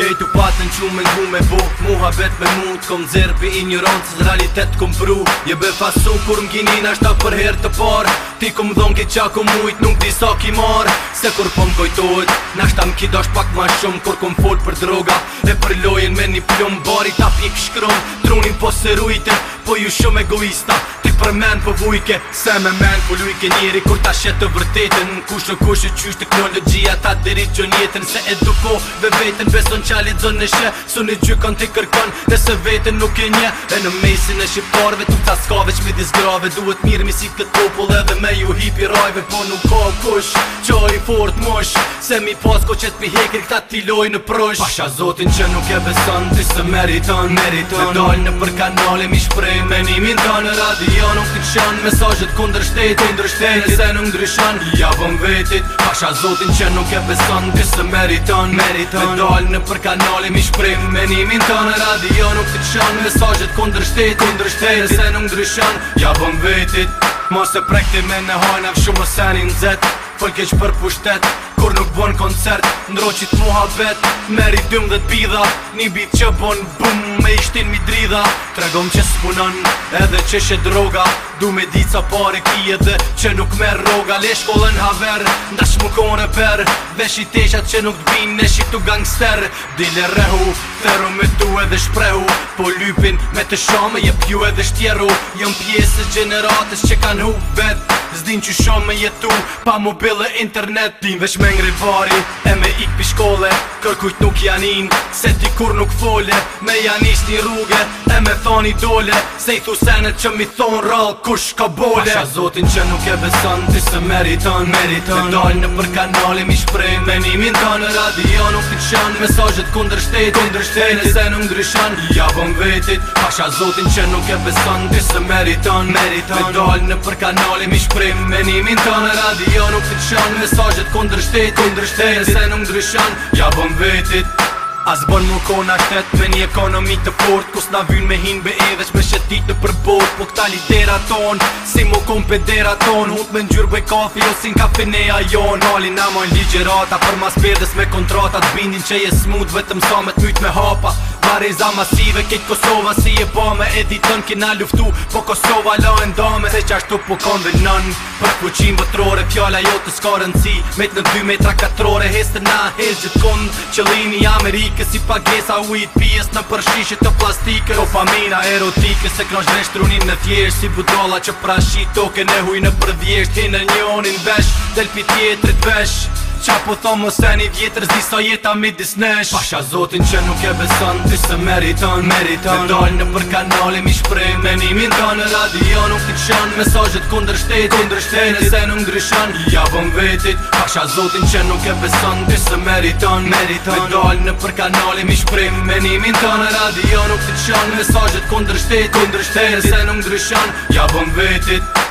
Kejtu patën që me ngu me bu Mu me mu kom dzirë Pi ignorancës një realitet kom pru Je be fasu kur m'ginin ashtë për herë të parë Ti kom dhonë ki qa kom mujt nuk di sa ki marë Se kur po m'gojtojt Nash ta m'kidosh pak ma shumë Kur kom fol për droga E për lojen me një plumë Bari ta pik shkrum trunin po se rujte Po ju shumë egoista Ti për men po vujke Se me men po lujke njeri Kur ta shetë të vërtetën Në kush në kush e qysh Ta dirit që njetën jo Se eduko ve vetën Beson qa li dzonë në shë Su një gjykon ti kërkon Dhe se vetën nuk e nje E në mesin e shqiparve Tu ta skave që mi disgrave Duhet mirë mi si këtë popullë Dhe me ju hipi rajve Po nuk ka kush Qo i fort mosh Se mi pas ko qëtë pi hekri Këta t'iloj në prush Pasha zotin që nuk e beson Ti se meriton, meriton. Me dal, në për kanale mi shprej Menimin ta në radio nuk të qënë Mesajët kundër shtetit Ndër shtetit se nuk ndryshan Ja bëm vetit Pasha zotin që nuk e beson Ti se meriton Meriton Me dal në për kanale mi shprej Menimin ta në radio nuk të qënë Mesajët kundër shtetit Ndër shtetit se nuk ndryshan Ja bëm vetit Mos e prekti me në hajnav shumë më senin zet Fëll që për pushtet Kur nuk bon koncert Ndro qit muha vet Meri dhe t'bidha Një bit që bon bum ishtin mi dridha Tregom që s'punan edhe që shet droga Du me di ca pare ki edhe që nuk mer roga Le shkollën haver, nda shmukon e per Dhe shi teshat që nuk t'bin, ne shi t'u gangster Dile rehu, thero me tu edhe shprehu Po lypin me të shome, je pju edhe shtjeru Jëm pjesë gjeneratës që kan hu vet Zdin që shome jetu, pa mobile internet Din veç me ngri vari, e me i shkolle Kërkujt nuk janin, se ti kur nuk folle Me janisht një rrugë, e me thon i dole Se i thusenet që mi thon rral, kush ka bole Asha zotin që nuk e beson, ti se meriton Meriton, të dojnë në për kanali Trenimin ta në radio nuk të qënë Mesajët kundër shtetit Kundër shtetit Nëse nuk ndryshan Ja bon vetit Pasha zotin që nuk e beson Ti se meriton Meriton Me dalë në për kanali mi shprim Menimin ta në radio nuk të qënë Mesajët kundër shtetit Kundër shtetit Nëse nuk ndryshan Ja bon vetit As bon mu kona kët me një ekonomi të fort Kus na vyn me hin be edhe që me shetit në përbort Po këta lidera ton, si mu kon pëdera ton Hut me njër bëj kafi o si në kafe jon Nali na mojn ligjerata për mas përdes me kontratat Bindin që je smut vetëm sa me t'myt me hapa Mareza masive kitë Kosova si e bame Editën kina luftu po Kosova la e ndame Se qashtu po konve nën Për fuqin vëtrore fjalla jo të s'ka rëndësi Met në 2 metra katrore heste na hel gjithë kond Qëlimi Amerike si pagesa u i t'pijes në përshishe të plastike Dopamina erotike se kënë zhvesht runin në thjesht Si budolla që prashi toke në huj në përvjesht Hinë njonin vesh del pi tjetrit vesh Qa po thomë mos e një vjetër zdi sa jeta mi disnesh Pasha zotin që nuk e beson, ty se meriton, meriton Të dojnë në për kanale mi shprej me një min të në radio Nuk t'i qan, mesajët kundër shtetit, kundër shtetit Nëse nuk ndryshan, ja bom vetit Pasha zotin që nuk e beson, ty se meriton, meriton Të dojnë në për kanale mi shprej me një min të në radio Nuk t'i qan, mesajët kundër shtetit, kundër shtetit Nëse nuk ndryshan, ja bom vetit